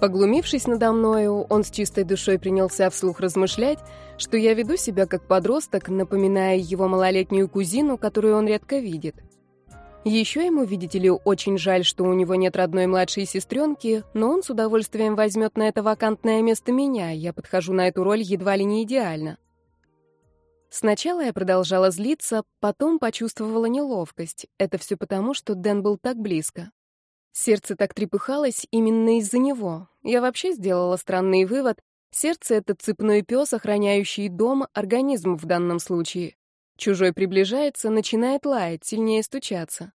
Поглумившись надо мною, он с чистой душой принялся вслух размышлять, что я веду себя как подросток, напоминая его малолетнюю кузину, которую он редко видит. Еще ему, видите ли, очень жаль, что у него нет родной младшей сестренки, но он с удовольствием возьмет на это вакантное место меня, я подхожу на эту роль едва ли не идеально. Сначала я продолжала злиться, потом почувствовала неловкость. Это все потому, что Дэн был так близко. Сердце так трепыхалось именно из-за него. Я вообще сделала странный вывод. Сердце — это цепной пес, охраняющий дом, организм в данном случае. Чужой приближается, начинает лаять, сильнее стучаться.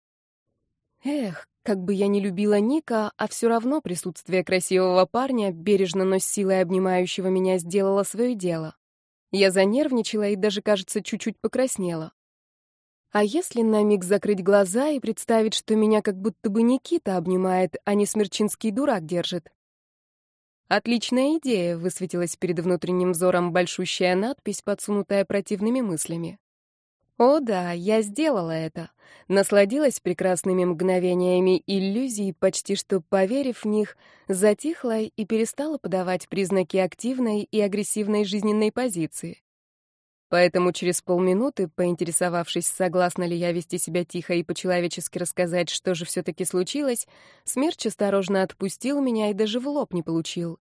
Эх, как бы я не любила Ника, а все равно присутствие красивого парня, бережно, но с силой обнимающего меня, сделало свое дело. Я занервничала и даже, кажется, чуть-чуть покраснела. А если на миг закрыть глаза и представить, что меня как будто бы Никита обнимает, а не смерчинский дурак держит? Отличная идея, высветилась перед внутренним взором большущая надпись, подсунутая противными мыслями. О да, я сделала это. Насладилась прекрасными мгновениями иллюзий, почти что поверив в них, затихла и перестала подавать признаки активной и агрессивной жизненной позиции. Поэтому через полминуты, поинтересовавшись, согласна ли я вести себя тихо и по-человечески рассказать, что же все-таки случилось, Смерч осторожно отпустил меня и даже в лоб не получил.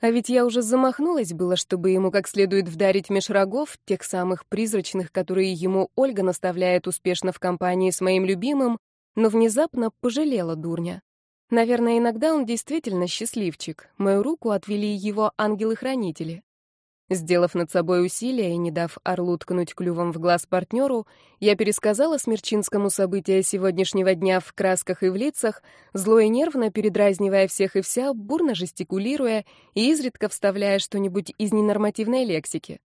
А ведь я уже замахнулась было, чтобы ему как следует вдарить меж рогов, тех самых призрачных, которые ему Ольга наставляет успешно в компании с моим любимым, но внезапно пожалела дурня. Наверное, иногда он действительно счастливчик. Мою руку отвели его ангелы-хранители. Сделав над собой усилие и не дав орлу ткнуть клювом в глаз партнеру, я пересказала Смерчинскому события сегодняшнего дня в красках и в лицах, зло и нервно передразнивая всех и вся, бурно жестикулируя и изредка вставляя что-нибудь из ненормативной лексики.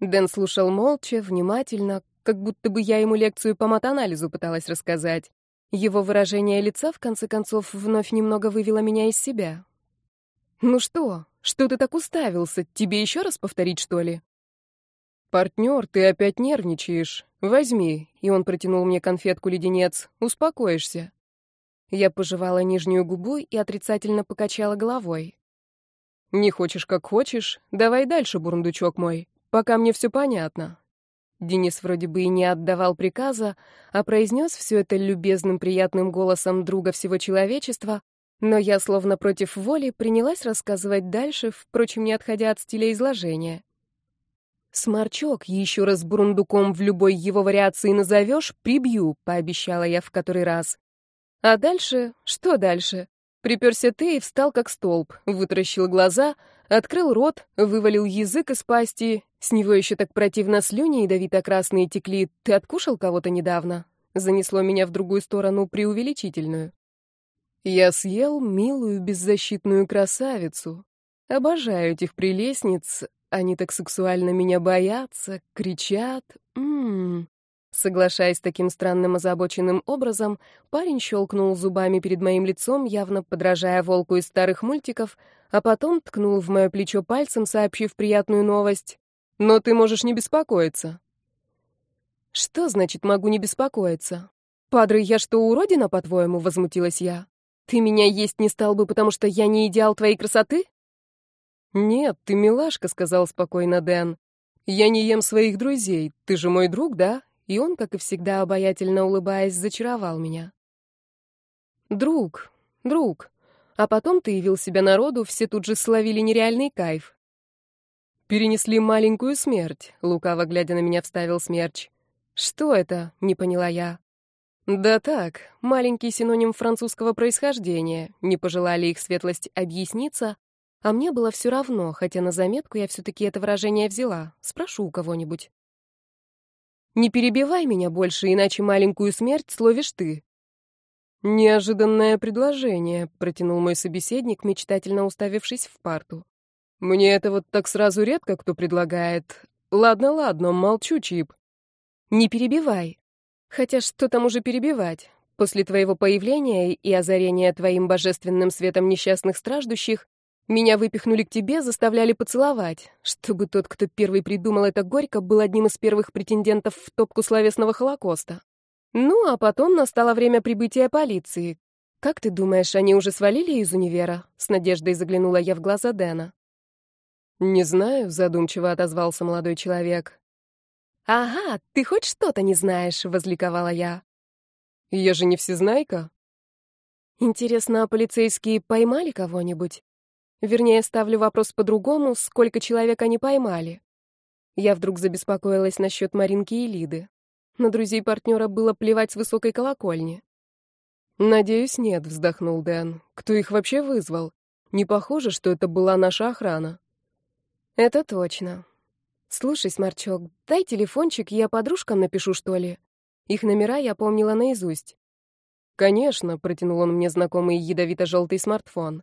Дэн слушал молча, внимательно, как будто бы я ему лекцию по матанализу пыталась рассказать. Его выражение лица, в конце концов, вновь немного вывело меня из себя. «Ну что, что ты так уставился? Тебе еще раз повторить, что ли?» «Партнер, ты опять нервничаешь. Возьми». И он протянул мне конфетку-леденец. «Успокоишься». Я пожевала нижнюю губу и отрицательно покачала головой. «Не хочешь, как хочешь? Давай дальше, бурундучок мой. Пока мне все понятно». Денис вроде бы и не отдавал приказа, а произнес все это любезным, приятным голосом друга всего человечества, но я, словно против воли, принялась рассказывать дальше, впрочем, не отходя от стиля изложения. «Сморчок, еще раз бурундуком в любой его вариации назовешь, прибью», — пообещала я в который раз. А дальше? Что дальше? Приперся ты и встал как столб, вытаращил глаза, открыл рот, вывалил язык из пасти. С него еще так противно слюни ядовито-красные текли. Ты откушал кого-то недавно? Занесло меня в другую сторону, преувеличительную. Я съел милую беззащитную красавицу. Обожаю этих прелестниц, они так сексуально меня боятся, кричат. Ммм. Соглашаясь таким странным озабоченным образом, парень щелкнул зубами перед моим лицом, явно подражая волку из старых мультиков, а потом ткнул в мое плечо пальцем, сообщив приятную новость. «Но ты можешь не беспокоиться». «Что значит «могу не беспокоиться»? Падре, я что, уродина, по-твоему?» — возмутилась я. Ты меня есть не стал бы, потому что я не идеал твоей красоты? Нет, ты милашка, сказал спокойно Дэн. Я не ем своих друзей. Ты же мой друг, да? И он, как и всегда, обаятельно улыбаясь, зачаровал меня. Друг, друг. А потом ты явил себя народу, все тут же словили нереальный кайф. Перенесли маленькую смерть, лукаво глядя на меня, вставил смерч. Что это? не поняла я. Да так, маленький синоним французского происхождения. Не пожелали их светлость объясниться, а мне было все равно, хотя на заметку я все-таки это выражение взяла. Спрошу у кого-нибудь. Не перебивай меня больше, иначе маленькую смерть словишь ты. Неожиданное предложение, протянул мой собеседник, мечтательно уставившись в парту. Мне это вот так сразу редко кто предлагает. Ладно, ладно, молчу, Чип. Не перебивай, Хотя что там уже перебивать? После твоего появления и озарения твоим божественным светом несчастных страждущих, меня выпихнули к тебе, заставляли поцеловать, чтобы тот, кто первый придумал это горько, был одним из первых претендентов в топку словесного Холокоста. Ну, а потом настало время прибытия полиции. «Как ты думаешь, они уже свалили из универа?» — с надеждой заглянула я в глаза Дэна. «Не знаю», — задумчиво отозвался молодой человек. «Ага, ты хоть что-то не знаешь», — возликовала я. «Я же не всезнайка». «Интересно, а полицейские поймали кого-нибудь? Вернее, ставлю вопрос по-другому, сколько человек они поймали?» Я вдруг забеспокоилась насчет Маринки и Лиды. На друзей партнера было плевать с высокой колокольни. «Надеюсь, нет», — вздохнул Дэн. «Кто их вообще вызвал? Не похоже, что это была наша охрана». «Это точно. Слушай, Сморчок, дай телефончик, я подружкам напишу, что ли. Их номера я помнила наизусть». «Конечно», — протянул он мне знакомый ядовито-желтый смартфон.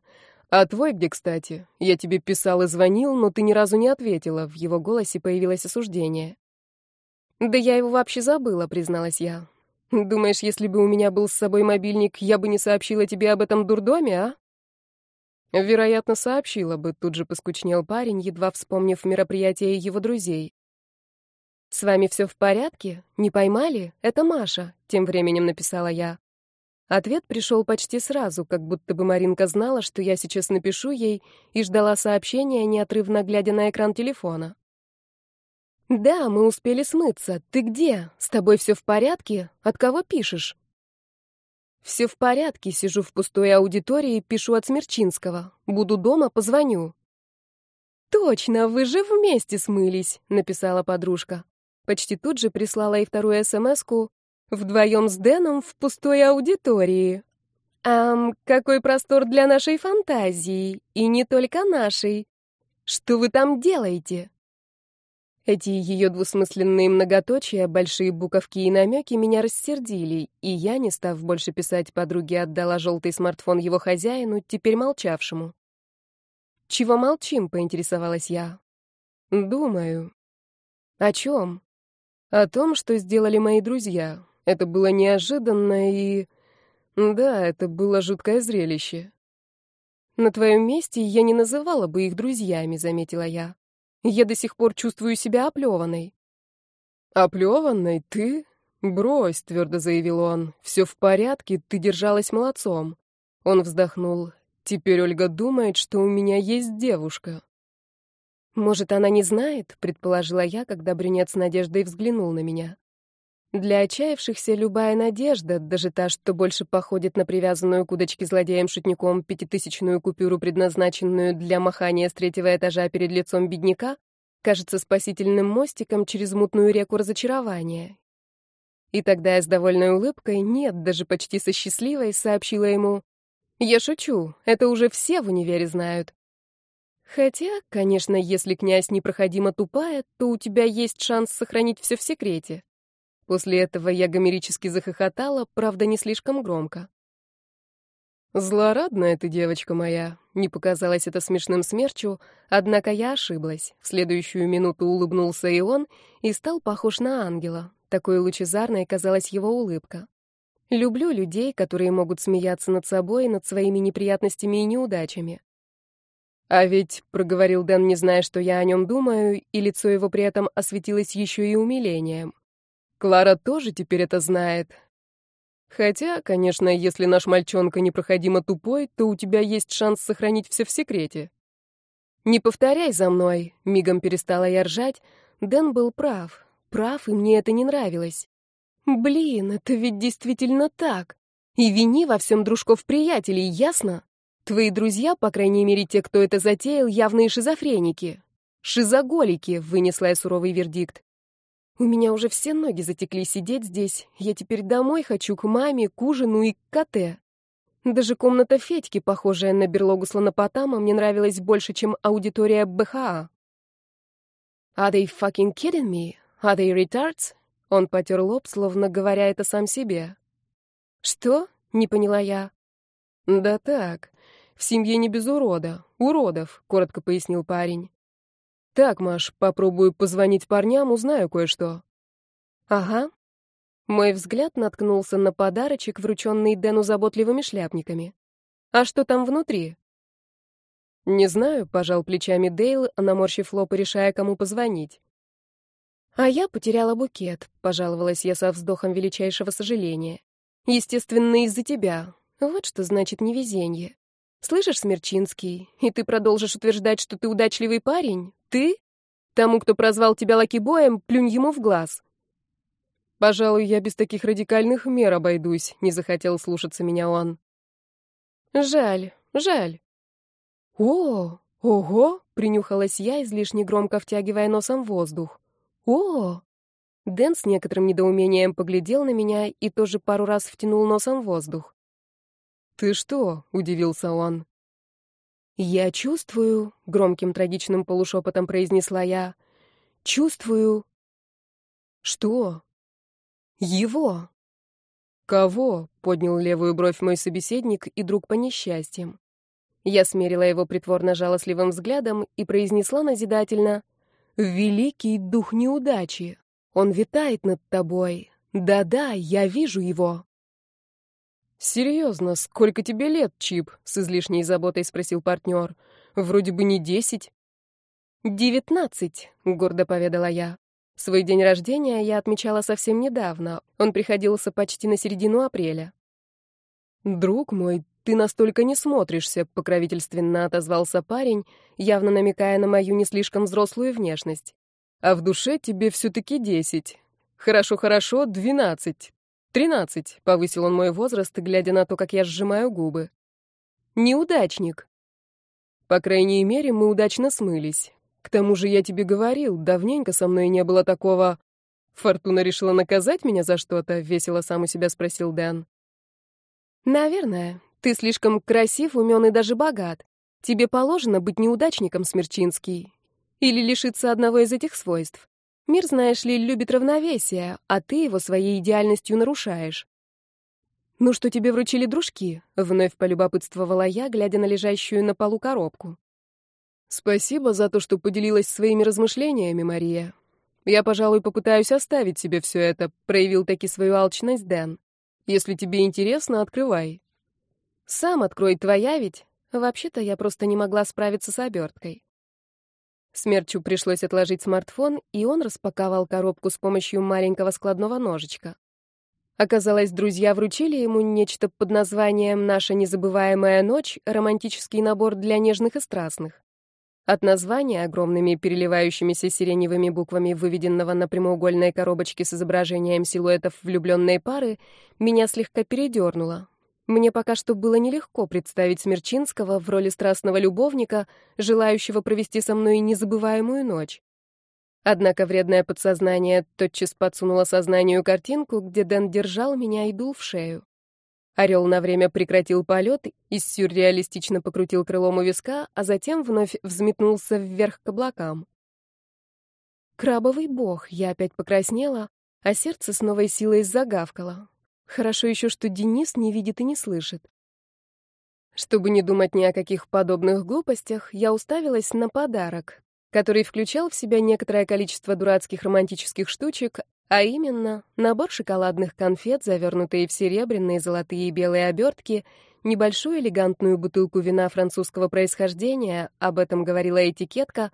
«А твой где, кстати? Я тебе писал и звонил, но ты ни разу не ответила». В его голосе появилось осуждение. «Да я его вообще забыла», — призналась я. Думаешь, если бы у меня был с собой мобильник, я бы не сообщила тебе об этом дурдоме, а? Вероятно, сообщила бы, тут же поскучнел парень, едва вспомнив мероприятие его друзей. «С вами все в порядке? Не поймали? Это Маша», — тем временем написала я. Ответ пришел почти сразу, как будто бы Маринка знала, что я сейчас напишу ей, и ждала сообщения, неотрывно глядя на экран телефона. «Да, мы успели смыться. Ты где? С тобой все в порядке? От кого пишешь?» «Все в порядке. Сижу в пустой аудитории, пишу от Смерчинского. Буду дома, позвоню». «Точно, вы же вместе смылись», — написала подружка. Почти тут же прислала и вторую смс-ку «Вдвоем с Дэном в пустой аудитории». «Ам, какой простор для нашей фантазии, и не только нашей. Что вы там делаете?» Эти ее двусмысленные многоточия, большие буковки и намеки меня рассердили, и я, не став больше писать подруге, отдала желтый смартфон его хозяину, теперь молчавшему. «Чего молчим?» — поинтересовалась я. «Думаю». «О чем?» «О том, что сделали мои друзья. Это было неожиданно и... Да, это было жуткое зрелище». «На твоем месте я не называла бы их друзьями», — заметила я. Я до сих пор чувствую себя оплеванной. «Оплеванной? Ты? Брось», — твердо заявил он. «Все в порядке, ты держалась молодцом». Он вздохнул. «Теперь Ольга думает, что у меня есть девушка». «Может, она не знает?» — предположила я, когда брюнет с надеждой взглянул на меня. Для отчаявшихся любая надежда, даже та, что больше походит на привязанную к удочке злодеем-шутником пятитысячную купюру, предназначенную для махания с третьего этажа перед лицом бедняка, кажется спасительным мостиком через мутную реку разочарования. И тогда я с довольной улыбкой, нет, даже почти со счастливой, сообщила ему, «Я шучу, это уже все в универе знают». Хотя, конечно, если князь непроходимо тупая, то у тебя есть шанс сохранить все в секрете. После этого я гомерически захохотала, правда, не слишком громко. «Злорадная ты, девочка моя», — не показалось это смешным смерчу, однако я ошиблась. В следующую минуту улыбнулся и он, и стал похож на ангела. Такой лучезарной казалась его улыбка. Люблю людей, которые могут смеяться над собой, над своими неприятностями и неудачами. «А ведь», — проговорил Дэн, не зная, что я о нем думаю, и лицо его при этом осветилось еще и умилением. Клара тоже теперь это знает. Хотя, конечно, если наш мальчонка непроходимо тупой, то у тебя есть шанс сохранить все в секрете. Не повторяй за мной, мигом перестала я ржать. Дэн был прав. Прав, и мне это не нравилось. Блин, это ведь действительно так. И вини во всем дружков-приятелей, ясно? Твои друзья, по крайней мере те, кто это затеял, явные шизофреники. Шизоголики, вынесла я суровый вердикт. У меня уже все ноги затекли сидеть здесь. Я теперь домой хочу, к маме, к ужину и к коте. Даже комната Федьки, похожая на берлогу слонопотама, мне нравилась больше, чем аудитория БХА. «Are they fucking kidding me? Are they retards?» Он потер лоб, словно говоря это сам себе. «Что?» — не поняла я. «Да так. В семье не без урода. Уродов», — коротко пояснил парень. Так, Маш, попробую позвонить парням, узнаю кое-что. Ага. Мой взгляд наткнулся на подарочек, врученный Дэну заботливыми шляпниками. А что там внутри? Не знаю, пожал плечами Дейл, наморщив лоб и решая, кому позвонить. А я потеряла букет, пожаловалась я со вздохом величайшего сожаления. Естественно, из-за тебя. Вот что значит невезение. Слышишь, Смерчинский, и ты продолжишь утверждать, что ты удачливый парень? Ты? Тому, кто прозвал тебя лакибоем, плюнь ему в глаз. Пожалуй, я без таких радикальных мер обойдусь, не захотел слушаться меня он. Жаль, жаль. О, ого, принюхалась я, излишне громко втягивая носом воздух. О! Дэн с некоторым недоумением поглядел на меня и тоже пару раз втянул носом воздух. «Ты что?» — удивился он. «Я чувствую», — громким трагичным полушепотом произнесла я, — «чувствую...» «Что?» «Его». «Кого?» — поднял левую бровь мой собеседник и друг по несчастьям. Я смерила его притворно жалостливым взглядом и произнесла назидательно «Великий дух неудачи! Он витает над тобой! Да-да, я вижу его!» «Серьезно, сколько тебе лет, Чип?» — с излишней заботой спросил партнер. «Вроде бы не десять». «Девятнадцать», — гордо поведала я. Свой день рождения я отмечала совсем недавно. Он приходился почти на середину апреля. «Друг мой, ты настолько не смотришься», — покровительственно отозвался парень, явно намекая на мою не слишком взрослую внешность. «А в душе тебе все-таки десять. Хорошо-хорошо, двенадцать. «Тринадцать», — повысил он мой возраст, глядя на то, как я сжимаю губы. «Неудачник». «По крайней мере, мы удачно смылись. К тому же я тебе говорил, давненько со мной не было такого...» «Фортуна решила наказать меня за что-то?» — весело сам у себя спросил Дэн. «Наверное. Ты слишком красив, умен и даже богат. Тебе положено быть неудачником, Смерчинский. Или лишиться одного из этих свойств. Мир, знаешь ли, любит равновесие, а ты его своей идеальностью нарушаешь. «Ну что тебе вручили дружки?» — вновь полюбопытствовала я, глядя на лежащую на полу коробку. «Спасибо за то, что поделилась своими размышлениями, Мария. Я, пожалуй, попытаюсь оставить себе все это», — проявил таки свою алчность Дэн. «Если тебе интересно, открывай». «Сам открой, твоя ведь. Вообще-то я просто не могла справиться с оберткой». Смерчу пришлось отложить смартфон, и он распаковал коробку с помощью маленького складного ножичка. Оказалось, друзья вручили ему нечто под названием «Наша незабываемая ночь» — романтический набор для нежных и страстных. От названия, огромными переливающимися сиреневыми буквами, выведенного на прямоугольной коробочке с изображением силуэтов влюбленной пары, меня слегка передернуло. Мне пока что было нелегко представить Смерчинского в роли страстного любовника, желающего провести со мной незабываемую ночь. Однако вредное подсознание тотчас подсунуло сознанию картинку, где Дэн держал меня и дул в шею. Орел на время прекратил полет и сюрреалистично покрутил крылом у виска, а затем вновь взметнулся вверх к облакам. Крабовый бог, я опять покраснела, а сердце с новой силой загавкало. Хорошо еще, что Денис не видит и не слышит. Чтобы не думать ни о каких подобных глупостях, я уставилась на подарок, который включал в себя некоторое количество дурацких романтических штучек, а именно набор шоколадных конфет, завернутые в серебряные, золотые и белые обертки, небольшую элегантную бутылку вина французского происхождения, об этом говорила этикетка,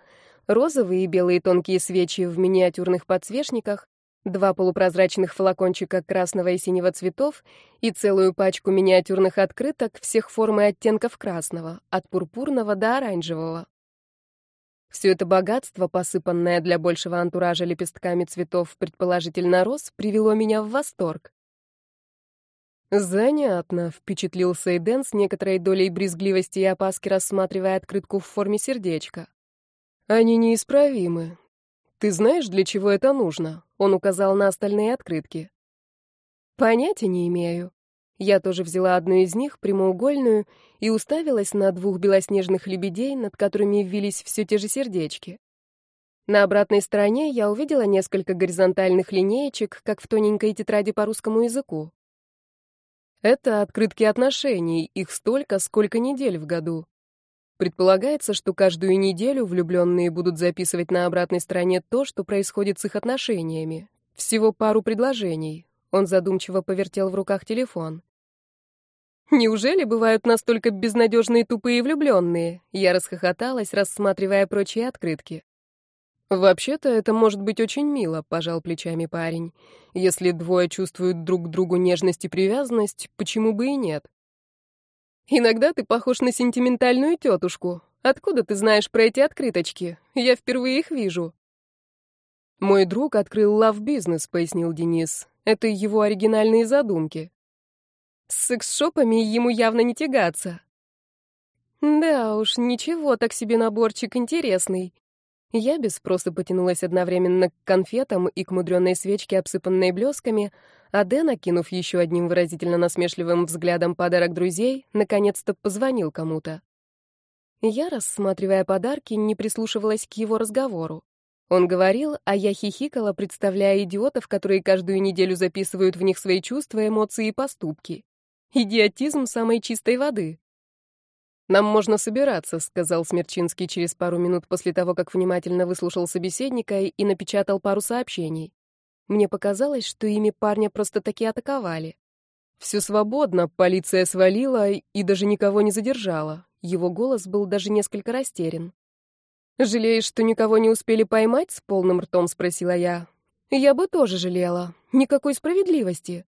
розовые и белые тонкие свечи в миниатюрных подсвечниках, два полупрозрачных флакончика красного и синего цветов и целую пачку миниатюрных открыток всех форм и оттенков красного, от пурпурного до оранжевого. Все это богатство, посыпанное для большего антуража лепестками цветов, предположительно роз, привело меня в восторг. «Занятно», — впечатлился Эйден с некоторой долей брезгливости и опаски, рассматривая открытку в форме сердечка. «Они неисправимы. Ты знаешь, для чего это нужно?» Он указал на остальные открытки. Понятия не имею. Я тоже взяла одну из них, прямоугольную, и уставилась на двух белоснежных лебедей, над которыми вились все те же сердечки. На обратной стороне я увидела несколько горизонтальных линеечек, как в тоненькой тетради по русскому языку. Это открытки отношений, их столько, сколько недель в году. Предполагается, что каждую неделю влюбленные будут записывать на обратной стороне то, что происходит с их отношениями. Всего пару предложений. Он задумчиво повертел в руках телефон. Неужели бывают настолько безнадежные тупые влюбленные? Я расхохоталась, рассматривая прочие открытки. Вообще-то это может быть очень мило, пожал плечами парень. Если двое чувствуют друг к другу нежность и привязанность, почему бы и нет? Иногда ты похож на сентиментальную тетушку. Откуда ты знаешь про эти открыточки? Я впервые их вижу». «Мой друг открыл Business», — пояснил Денис. «Это его оригинальные задумки». С секс-шопами ему явно не тягаться. Да уж, ничего, так себе наборчик интересный. Я без спроса потянулась одновременно к конфетам и к мудреной свечке, обсыпанной блесками, а Дэн, окинув еще одним выразительно насмешливым взглядом подарок друзей, наконец-то позвонил кому-то. Я, рассматривая подарки, не прислушивалась к его разговору. Он говорил, а я хихикала, представляя идиотов, которые каждую неделю записывают в них свои чувства, эмоции и поступки. Идиотизм самой чистой воды. «Нам можно собираться», — сказал Смерчинский через пару минут после того, как внимательно выслушал собеседника и напечатал пару сообщений. Мне показалось, что ими парня просто-таки атаковали. Все свободно, полиция свалила и даже никого не задержала. Его голос был даже несколько растерян. «Жалеешь, что никого не успели поймать?» — с полным ртом спросила я. «Я бы тоже жалела. Никакой справедливости».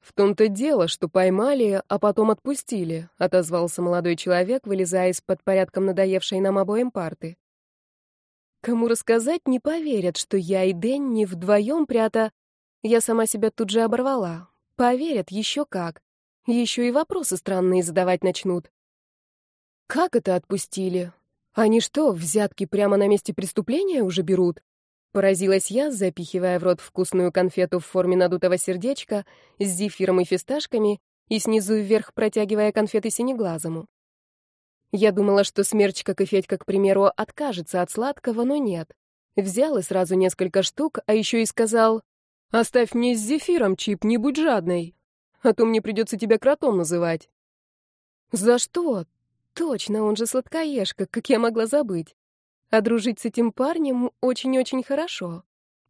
«В том-то дело, что поймали, а потом отпустили», — отозвался молодой человек, вылезая из-под порядком надоевшей нам обоим парты. «Кому рассказать, не поверят, что я и Дэнни вдвоем прята...» Я сама себя тут же оборвала. Поверят еще как. Еще и вопросы странные задавать начнут. «Как это отпустили? Они что, взятки прямо на месте преступления уже берут?» Поразилась я, запихивая в рот вкусную конфету в форме надутого сердечка с зефиром и фисташками и снизу вверх протягивая конфеты синеглазому. Я думала, что Смерч, как и Федька, к примеру, откажется от сладкого, но нет. Взял и сразу несколько штук, а еще и сказал, «Оставь мне с зефиром, Чип, не будь жадной, а то мне придется тебя кротом называть». «За что? Точно, он же сладкоежка, как я могла забыть. А дружить с этим парнем очень-очень хорошо.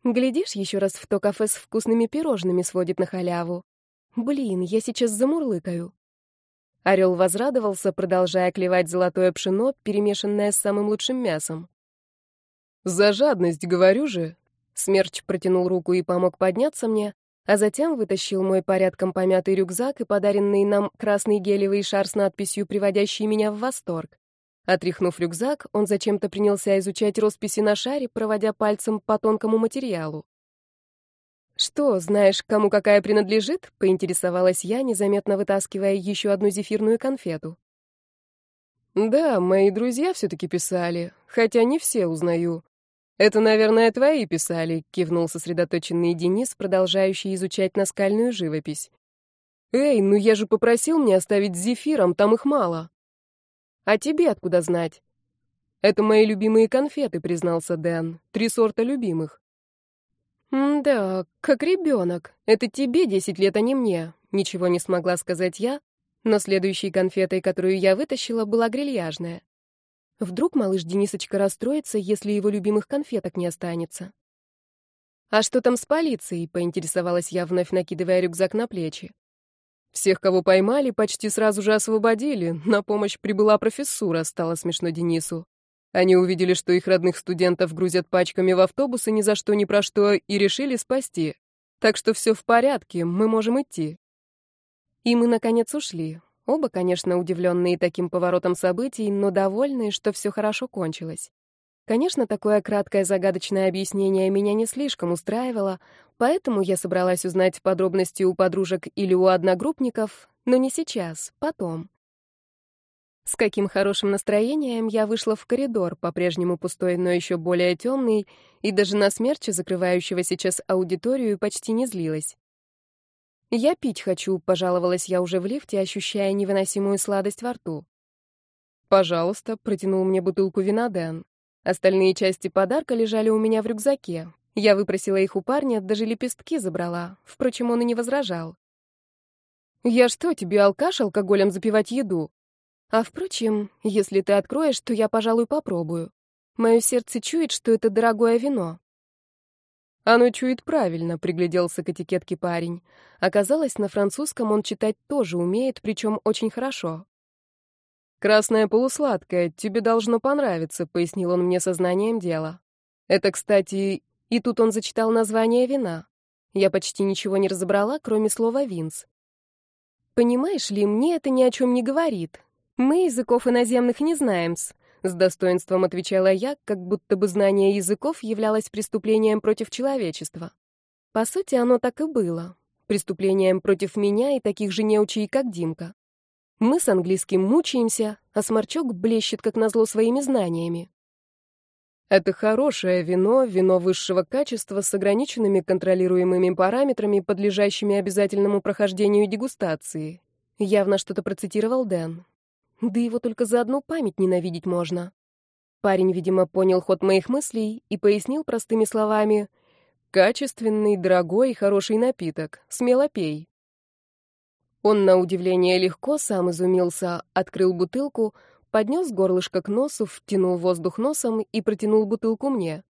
Глядишь, еще раз в то кафе с вкусными пирожными сводит на халяву. Блин, я сейчас замурлыкаю. Орел возрадовался, продолжая клевать золотое пшено, перемешанное с самым лучшим мясом. «За жадность, говорю же!» Смерч протянул руку и помог подняться мне, а затем вытащил мой порядком помятый рюкзак и подаренный нам красный гелевый шар с надписью, приводящий меня в восторг. Отряхнув рюкзак, он зачем-то принялся изучать росписи на шаре, проводя пальцем по тонкому материалу. «Что, знаешь, кому какая принадлежит?» — поинтересовалась я, незаметно вытаскивая еще одну зефирную конфету. «Да, мои друзья все-таки писали, хотя не все узнаю. Это, наверное, твои писали», — кивнул сосредоточенный Денис, продолжающий изучать наскальную живопись. «Эй, ну я же попросил мне оставить с зефиром, там их мало». А тебе откуда знать? Это мои любимые конфеты, признался Дэн. Три сорта любимых. «Да, как ребенок. Это тебе десять лет, а не мне». Ничего не смогла сказать я, но следующей конфетой, которую я вытащила, была грильяжная. Вдруг малыш Денисочка расстроится, если его любимых конфеток не останется. «А что там с полицией?» — поинтересовалась я, вновь накидывая рюкзак на плечи. Всех, кого поймали, почти сразу же освободили. На помощь прибыла профессура, стало смешно Денису. Они увидели, что их родных студентов грузят пачками в автобусы ни за что ни про что и решили спасти. Так что все в порядке, мы можем идти. И мы, наконец, ушли. Оба, конечно, удивленные таким поворотом событий, но довольные, что все хорошо кончилось. Конечно, такое краткое загадочное объяснение меня не слишком устраивало, поэтому я собралась узнать подробности у подружек или у одногруппников, но не сейчас, потом. С каким хорошим настроением я вышла в коридор, по-прежнему пустой, но еще более темный, и даже на смерче, закрывающего сейчас аудиторию, почти не злилась. «Я пить хочу», — пожаловалась я уже в лифте, ощущая невыносимую сладость во рту. «Пожалуйста», — протянул мне бутылку вина Дэн. Остальные части подарка лежали у меня в рюкзаке. Я выпросила их у парня, даже лепестки забрала. Впрочем, он и не возражал. «Я что, тебе алкаш алкоголем запивать еду?» «А впрочем, если ты откроешь, то я, пожалуй, попробую. Мое сердце чует, что это дорогое вино». «Оно чует правильно», — пригляделся к этикетке парень. Оказалось, на французском он читать тоже умеет, причем очень хорошо. «Красное полусладкое, тебе должно понравиться», — пояснил он мне сознанием дела. «Это, кстати...» И тут он зачитал название вина. Я почти ничего не разобрала, кроме слова «винс». Понимаешь ли, мне это ни о чем не говорит. Мы языков иноземных не знаем-с. С достоинством отвечала я, как будто бы знание языков являлось преступлением против человечества. По сути, оно так и было. Преступлением против меня и таких же неучей, как Димка. Мы с английским мучаемся, а Сморчок блещет, как назло, своими знаниями. Это хорошее вино, вино высшего качества с ограниченными контролируемыми параметрами, подлежащими обязательному прохождению дегустации. Явно что-то процитировал Дэн. Да его только за одну память ненавидеть можно. Парень, видимо, понял ход моих мыслей и пояснил простыми словами «Качественный, дорогой и хороший напиток. Смело пей». Он, на удивление, легко сам изумился, открыл бутылку, поднес горлышко к носу, втянул воздух носом и протянул бутылку мне.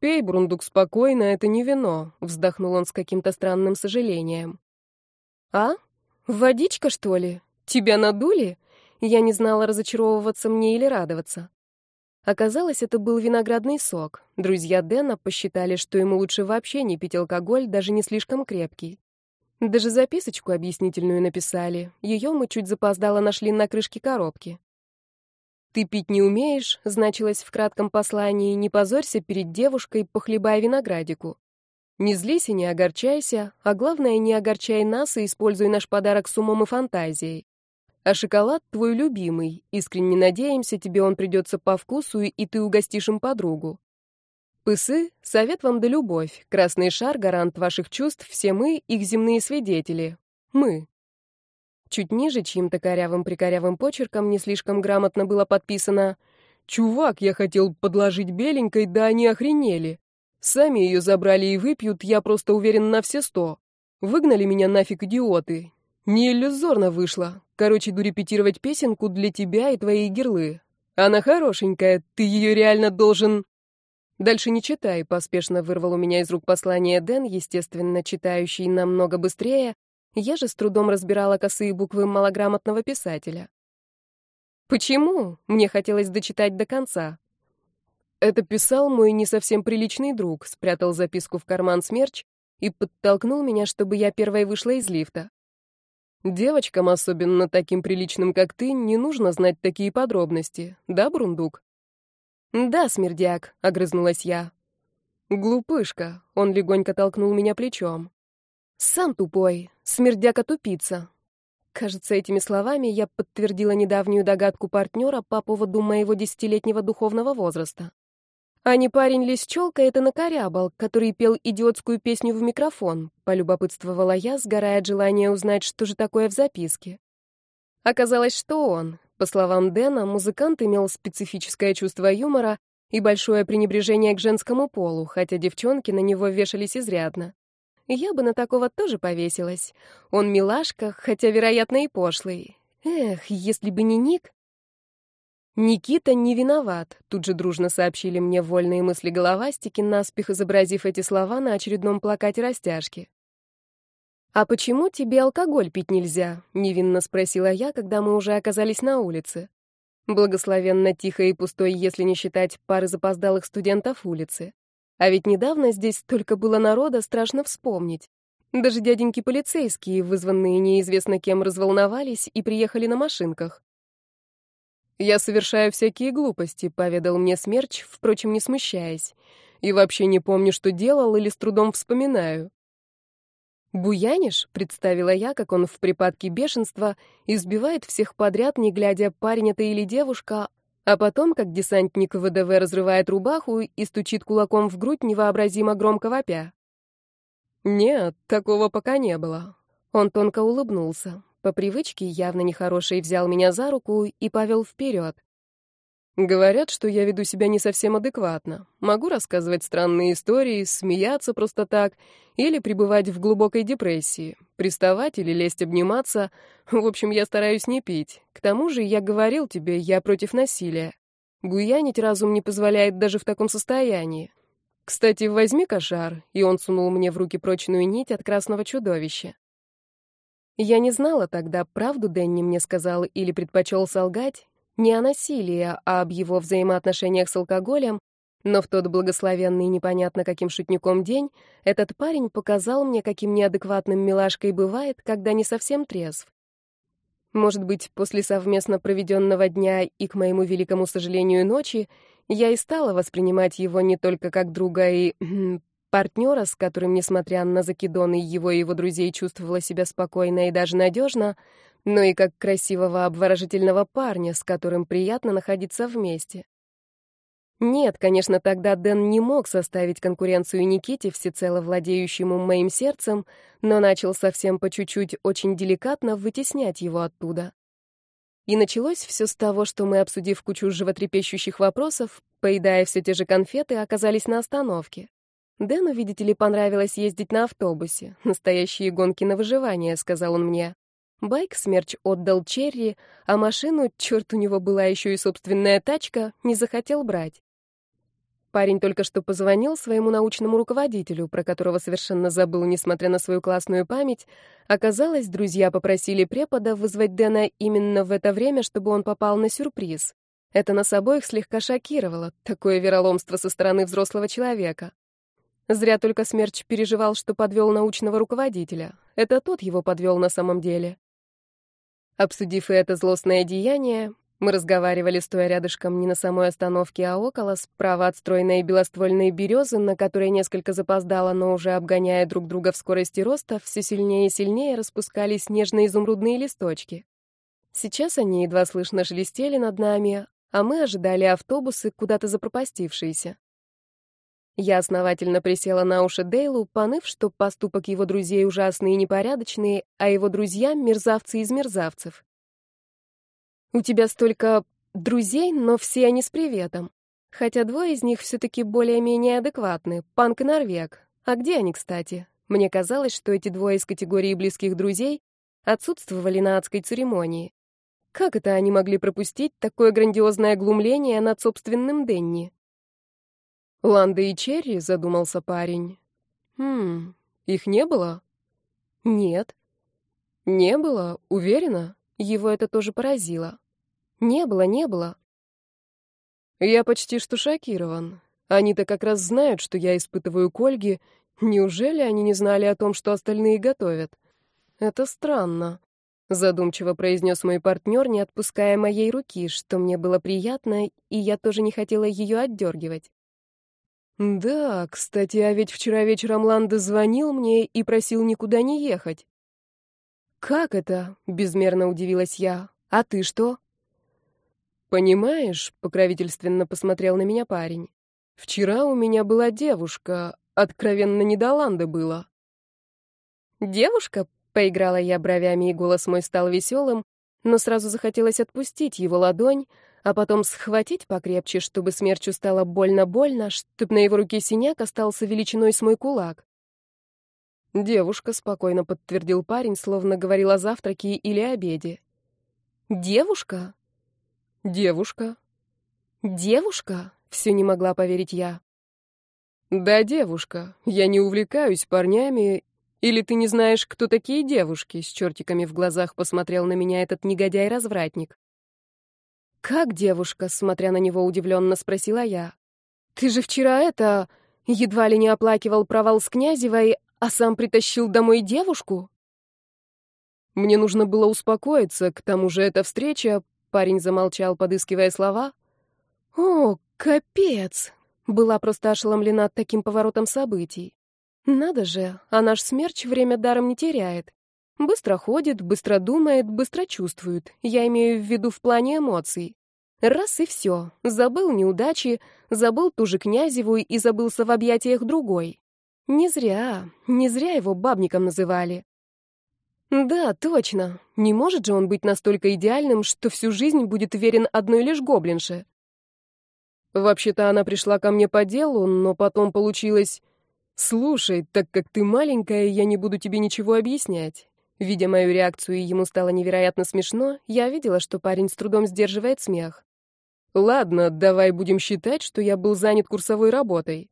«Пей, Брундук, спокойно, это не вино», — вздохнул он с каким-то странным сожалением. «А? Водичка, что ли? Тебя надули?» Я не знала, разочаровываться мне или радоваться. Оказалось, это был виноградный сок. Друзья Дэна посчитали, что ему лучше вообще не пить алкоголь, даже не слишком крепкий. Даже записочку объяснительную написали. Ее мы чуть запоздало нашли на крышке коробки. «Ты пить не умеешь», — значилось в кратком послании, «не позорься перед девушкой, похлебай виноградику». Не злись и не огорчайся, а главное, не огорчай нас и используй наш подарок с умом и фантазией. А шоколад твой любимый. Искренне надеемся, тебе он придется по вкусу, и ты угостишь им подругу. Пысы — совет вам да любовь. Красный шар — гарант ваших чувств, все мы — их земные свидетели. Мы. Чуть ниже чьим-то корявым-прикорявым почерком не слишком грамотно было подписано «Чувак, я хотел подложить беленькой, да они охренели. Сами ее забрали и выпьют, я просто уверен на все сто. Выгнали меня нафиг идиоты. Не иллюзорно вышло. Короче, иду репетировать песенку для тебя и твоей герлы. Она хорошенькая, ты ее реально должен... Дальше не читай, поспешно вырвал у меня из рук послание Дэн, естественно, читающий намного быстрее. Я же с трудом разбирала косые буквы малограмотного писателя. Почему? Мне хотелось дочитать до конца. Это писал мой не совсем приличный друг, спрятал записку в карман смерч и подтолкнул меня, чтобы я первой вышла из лифта. Девочкам, особенно таким приличным, как ты, не нужно знать такие подробности. Да, Брундук? Да, смердяк, огрызнулась я. Глупышка, он легонько толкнул меня плечом. Сам тупой, смердяка-тупица. Кажется, этими словами я подтвердила недавнюю догадку партнера по поводу моего десятилетнего духовного возраста. А не парень ли с челкой это накорябал, который пел идиотскую песню в микрофон, полюбопытствовала я, сгорая от желания узнать, что же такое в записке. Оказалось, что он. По словам Дэна, музыкант имел специфическое чувство юмора и большое пренебрежение к женскому полу, хотя девчонки на него вешались изрядно. Я бы на такого тоже повесилась. Он милашка, хотя, вероятно, и пошлый. Эх, если бы не Ник... Никита не виноват, тут же дружно сообщили мне вольные мысли головастики, наспех изобразив эти слова на очередном плакате растяжки. «А почему тебе алкоголь пить нельзя?» — невинно спросила я, когда мы уже оказались на улице. Благословенно тихо и пустой, если не считать пары запоздалых студентов улицы. А ведь недавно здесь столько было народа, страшно вспомнить. Даже дяденьки полицейские, вызванные неизвестно кем, разволновались и приехали на машинках. «Я совершаю всякие глупости», — поведал мне Смерч, впрочем, не смущаясь. «И вообще не помню, что делал или с трудом вспоминаю». «Буянишь?» — представила я, как он в припадке бешенства избивает всех подряд, не глядя, парень это или девушка, а потом, как десантник ВДВ разрывает рубаху и стучит кулаком в грудь невообразимо громко вопя. «Нет, такого пока не было». Он тонко улыбнулся. По привычке, явно нехороший, взял меня за руку и повел вперед. Говорят, что я веду себя не совсем адекватно. Могу рассказывать странные истории, смеяться просто так, или пребывать в глубокой депрессии, приставать или лезть обниматься. В общем, я стараюсь не пить. К тому же, я говорил тебе, я против насилия. Буянить разум не позволяет даже в таком состоянии. Кстати, возьми кошар, и он сунул мне в руки прочную нить от красного чудовища. Я не знала тогда, правду Дэнни мне сказал или предпочел солгать, не о насилии, а об его взаимоотношениях с алкоголем, но в тот благословенный непонятно каким шутником день этот парень показал мне, каким неадекватным милашкой бывает, когда не совсем трезв. Может быть, после совместно проведенного дня и, к моему великому сожалению, ночи, я и стала воспринимать его не только как друга и партнера, с которым, несмотря на закидоны его и его друзей, чувствовала себя спокойно и даже надежно, но и как красивого обворожительного парня, с которым приятно находиться вместе. Нет, конечно, тогда Дэн не мог составить конкуренцию Никите, всецело владеющему моим сердцем, но начал совсем по чуть-чуть очень деликатно вытеснять его оттуда. И началось все с того, что мы, обсудив кучу животрепещущих вопросов, поедая все те же конфеты, оказались на остановке. Дэну, видите ли, понравилось ездить на автобусе. Настоящие гонки на выживание, сказал он мне. Байк Смерч отдал Черри, а машину, черт, у него была еще и собственная тачка, не захотел брать. Парень только что позвонил своему научному руководителю, про которого совершенно забыл, несмотря на свою классную память. Оказалось, друзья попросили препода вызвать Дэна именно в это время, чтобы он попал на сюрприз. Это нас обоих слегка шокировало, такое вероломство со стороны взрослого человека. Зря только Смерч переживал, что подвел научного руководителя. Это тот его подвел на самом деле. Обсудив это злостное деяние, мы разговаривали, стоя рядышком не на самой остановке, а около, справа от стройной белоствольной березы, на которой несколько запоздала, но уже обгоняя друг друга в скорости роста, все сильнее и сильнее распускались нежно-изумрудные листочки. Сейчас они едва слышно шелестели над нами, а мы ожидали автобусы, куда-то запропастившиеся. Я основательно присела на уши Дейлу, поныв, что поступок его друзей ужасный и непорядочный, а его друзья — мерзавцы из мерзавцев. У тебя столько друзей, но все они с приветом. Хотя двое из них все-таки более-менее адекватны, Панк и Норвег. А где они, кстати? Мне казалось, что эти двое из категории близких друзей отсутствовали на адской церемонии. Как это они могли пропустить такое грандиозное глумление над собственным Денни? «Ланда и Черри», — задумался парень. «Хм, их не было?» «Нет». «Не было? Уверена?» Его это тоже поразило. Не было, не было. Я почти что шокирован. Они-то как раз знают, что я испытываю к Ольге. Неужели они не знали о том, что остальные готовят? Это странно. Задумчиво произнес мой партнер, не отпуская моей руки, что мне было приятно, и я тоже не хотела ее отдергивать. Да, кстати, а ведь вчера вечером Ланда звонил мне и просил никуда не ехать. «Как это?» — безмерно удивилась я. «А ты что?» «Понимаешь», — покровительственно посмотрел на меня парень. «Вчера у меня была девушка, откровенно не до ланды было». «Девушка?» — поиграла я бровями, и голос мой стал веселым, но сразу захотелось отпустить его ладонь, а потом схватить покрепче, чтобы смерчу стало больно-больно, чтобы на его руке синяк остался величиной с мой кулак. «Девушка», — спокойно подтвердил парень, словно говорил о завтраке или обеде. «Девушка?» «Девушка». «Девушка?» — все не могла поверить я. «Да, девушка. Я не увлекаюсь парнями. Или ты не знаешь, кто такие девушки?» С чертиками в глазах посмотрел на меня этот негодяй-развратник. «Как девушка?» — смотря на него удивленно спросила я. «Ты же вчера это... едва ли не оплакивал провал с Князевой, а сам притащил домой девушку? Мне нужно было успокоиться, к тому же эта встреча... Парень замолчал, подыскивая слова. О, капец! Была просто ошеломлена таким поворотом событий. Надо же, а наш смерч время даром не теряет. Быстро ходит, быстро думает, быстро чувствует. Я имею в виду в плане эмоций. Раз и все. Забыл неудачи, забыл ту же Князеву и забылся в объятиях другой. Не зря, не зря его бабником называли. Да, точно. Не может же он быть настолько идеальным, что всю жизнь будет верен одной лишь гоблинше. Вообще-то она пришла ко мне по делу, но потом получилось... Слушай, так как ты маленькая, я не буду тебе ничего объяснять. Видя мою реакцию, ему стало невероятно смешно, я видела, что парень с трудом сдерживает смех. Ладно, давай будем считать, что я был занят курсовой работой.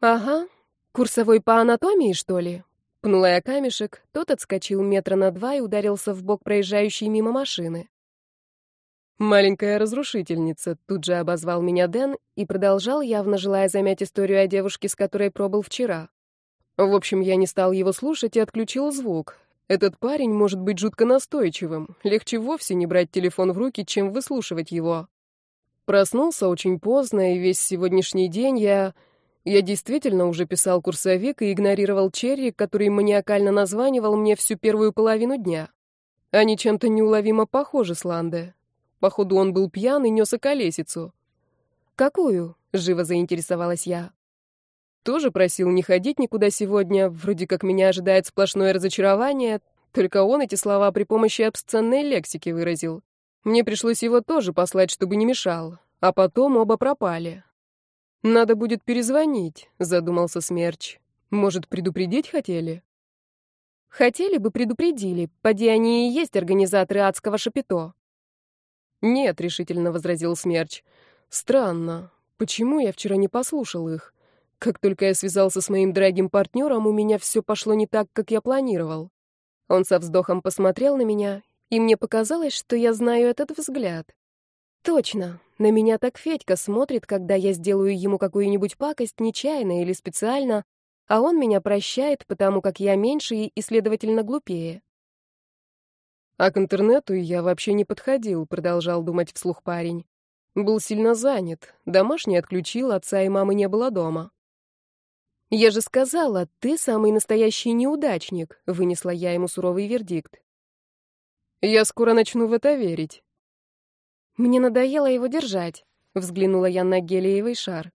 «Ага. Курсовой по анатомии, что ли?» Пнула я камешек, тот отскочил метра на два и ударился в бок проезжающей мимо машины. «Маленькая разрушительница», — тут же обозвал меня Дэн и продолжал, явно желая замять историю о девушке, с которой пробыл вчера. В общем, я не стал его слушать и отключил звук. Этот парень может быть жутко настойчивым. Легче вовсе не брать телефон в руки, чем выслушивать его. Проснулся очень поздно, и весь сегодняшний день я... Я действительно уже писал курсовик и игнорировал Черри, который маниакально названивал мне всю первую половину дня. Они чем-то неуловимо похожи с Ланде. Походу, он был пьян и нес околесицу. «Какую?» — живо заинтересовалась я. Тоже просил не ходить никуда сегодня, вроде как меня ожидает сплошное разочарование, только он эти слова при помощи обсценной лексики выразил. Мне пришлось его тоже послать, чтобы не мешал, а потом оба пропали. «Надо будет перезвонить», — задумался Смерч. «Может, предупредить хотели?» «Хотели бы, предупредили. Поди они и есть организаторы адского шапито». «Нет», — решительно возразил Смерч. «Странно. Почему я вчера не послушал их? Как только я связался с моим дорогим партнером, у меня все пошло не так, как я планировал». Он со вздохом посмотрел на меня, и мне показалось, что я знаю этот взгляд. Точно, на меня так Федька смотрит, когда я сделаю ему какую-нибудь пакость нечаянно или специально, а он меня прощает, потому как я меньше и, следовательно, глупее. А к интернету я вообще не подходил, продолжал думать вслух парень. Был сильно занят, домашний отключил, отца и мамы не было дома. «Я же сказала, ты самый настоящий неудачник», — вынесла я ему суровый вердикт. «Я скоро начну в это верить». «Мне надоело его держать», — взглянула я на гелиевый шар.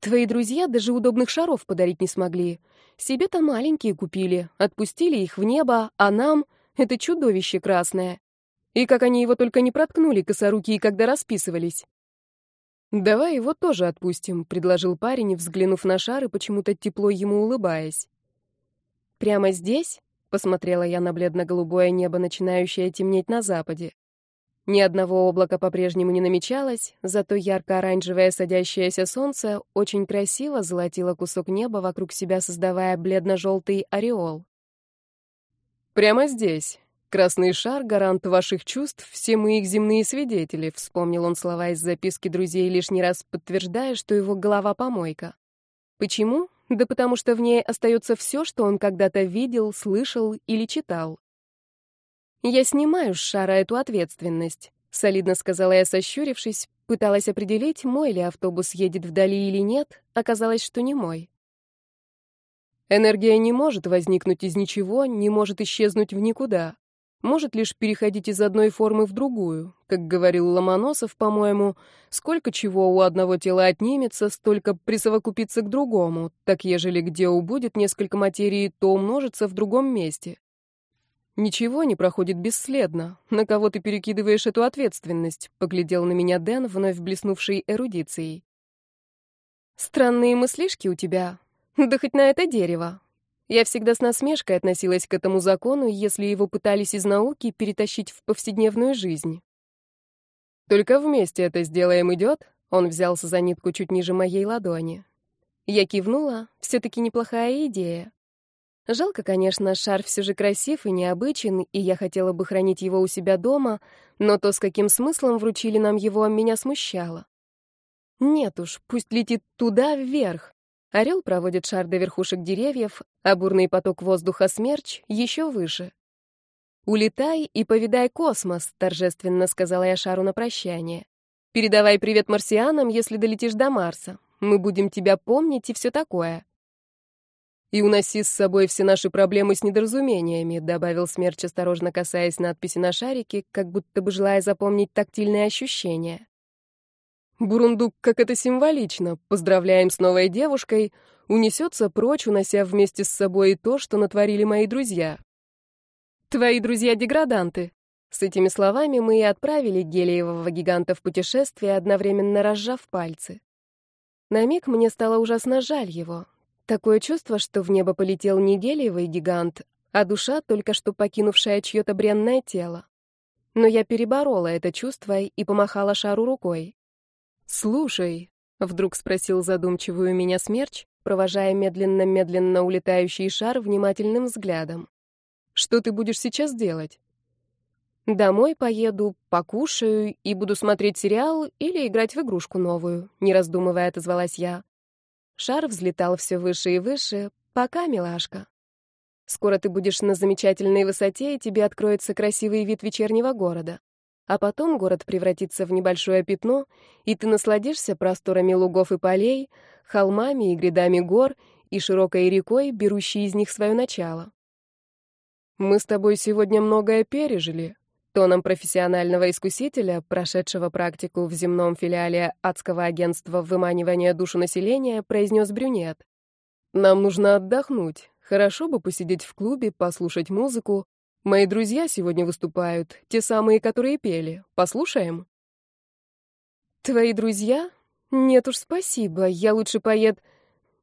«Твои друзья даже удобных шаров подарить не смогли. Себе-то маленькие купили, отпустили их в небо, а нам — это чудовище красное. И как они его только не проткнули, косорукие, когда расписывались». «Давай его тоже отпустим», — предложил парень, взглянув на шар и почему-то тепло ему улыбаясь. «Прямо здесь?» — посмотрела я на бледно-голубое небо, начинающее темнеть на западе. Ни одного облака по-прежнему не намечалось, зато ярко-оранжевое садящееся солнце очень красиво золотило кусок неба вокруг себя, создавая бледно-желтый ореол. «Прямо здесь. Красный шар — гарант ваших чувств, все мы их земные свидетели», — вспомнил он слова из записки друзей, лишний раз подтверждая, что его голова помойка. Почему? Да потому что в ней остается все, что он когда-то видел, слышал или читал. «Я снимаю с шара эту ответственность», — солидно сказала я, сощурившись, пыталась определить, мой ли автобус едет вдали или нет, оказалось, что не мой. Энергия не может возникнуть из ничего, не может исчезнуть в никуда. Может лишь переходить из одной формы в другую. Как говорил Ломоносов, по-моему, сколько чего у одного тела отнимется, столько присовокупится к другому, так ежели где убудет несколько материи, то умножится в другом месте. «Ничего не проходит бесследно. На кого ты перекидываешь эту ответственность?» — поглядел на меня Дэн, вновь блеснувший эрудицией. «Странные мыслишки у тебя. Да хоть на это дерево». Я всегда с насмешкой относилась к этому закону, если его пытались из науки перетащить в повседневную жизнь. «Только вместе это сделаем идет?» Он взялся за нитку чуть ниже моей ладони. Я кивнула. Все-таки неплохая идея. Жалко, конечно, шар все же красив и необычен, и я хотела бы хранить его у себя дома, но то, с каким смыслом вручили нам его, меня смущало. Нет уж, пусть летит туда, вверх. Орел проводит шар до верхушек деревьев, а бурный поток воздуха смерч еще выше. «Улетай и повидай космос», — торжественно сказала я шару на прощание. «Передавай привет марсианам, если долетишь до Марса. Мы будем тебя помнить и все такое». «И уноси с собой все наши проблемы с недоразумениями», — добавил Смерч, осторожно касаясь надписи на шарике, как будто бы желая запомнить тактильные ощущения. Бурундук, как это символично. Поздравляем с новой девушкой. Унесется прочь, унося вместе с собой то, что натворили мои друзья. Твои друзья-деграданты. С этими словами мы и отправили гелиевого гиганта в путешествие, одновременно разжав пальцы. На миг мне стало ужасно жаль его. Такое чувство, что в небо полетел не гелиевый гигант, а душа, только что покинувшая чье-то бренное тело. Но я переборола это чувство и помахала шару рукой. «Слушай», — вдруг спросил задумчивую меня смерч, провожая медленно-медленно улетающий шар внимательным взглядом. «Что ты будешь сейчас делать?» «Домой поеду, покушаю и буду смотреть сериал или играть в игрушку новую», — не раздумывая отозвалась я. Шар взлетал все выше и выше. Пока, милашка. Скоро ты будешь на замечательной высоте, и тебе откроется красивый вид вечернего города. А потом город превратится в небольшое пятно, и ты насладишься просторами лугов и полей, холмами и грядами гор, и широкой рекой, берущей из них свое начало. Мы с тобой сегодня многое пережили, тоном профессионального искусителя, прошедшего практику в земном филиале адского агентства выманивания душу населения, произнес брюнет. Нам нужно отдохнуть. Хорошо бы посидеть в клубе, послушать музыку. Мои друзья сегодня выступают, те самые, которые пели. Послушаем? Твои друзья? Нет уж, спасибо. Я лучше поед...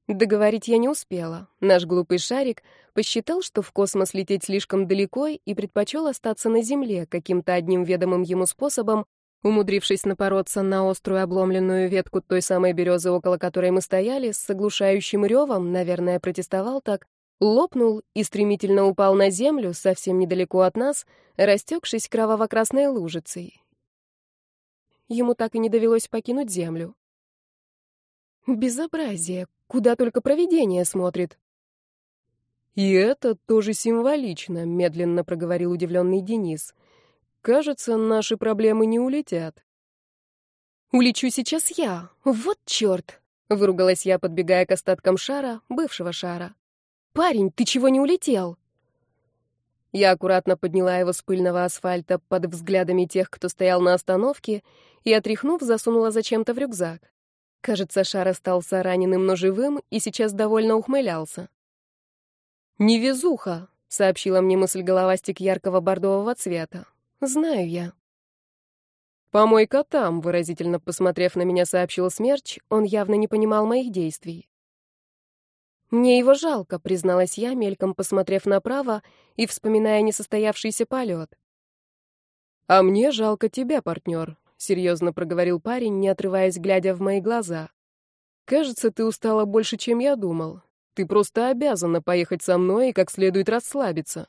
Договорить я не успела. Наш глупый шарик посчитал, что в космос лететь слишком далеко и предпочел остаться на Земле каким-то одним ведомым ему способом, умудрившись напороться на острую обломленную ветку той самой березы, около которой мы стояли, с оглушающим ревом, наверное, протестовал так, лопнул и стремительно упал на землю, совсем недалеко от нас, растекшись кроваво-красной лужицей. Ему так и не довелось покинуть землю. Безобразие, куда только провидение смотрит. «И это тоже символично», — медленно проговорил удивленный Денис. «Кажется, наши проблемы не улетят». «Улечу сейчас я. Вот черт!» — выругалась я, подбегая к остаткам шара, бывшего шара. «Парень, ты чего не улетел?» Я аккуратно подняла его с пыльного асфальта под взглядами тех, кто стоял на остановке, и, отряхнув, засунула зачем-то в рюкзак. Кажется, шар остался раненым, но живым, и сейчас довольно ухмылялся. «Невезуха», — сообщила мне мысль головастик яркого бордового цвета. «Знаю я». «Помойка там», — выразительно посмотрев на меня, сообщил Смерч, он явно не понимал моих действий. «Мне его жалко», — призналась я, мельком посмотрев направо и вспоминая несостоявшийся полет. «А мне жалко тебя, партнер», — серьезно проговорил парень, не отрываясь, глядя в мои глаза. «Кажется, ты устала больше, чем я думал. Ты просто обязана поехать со мной и как следует расслабиться.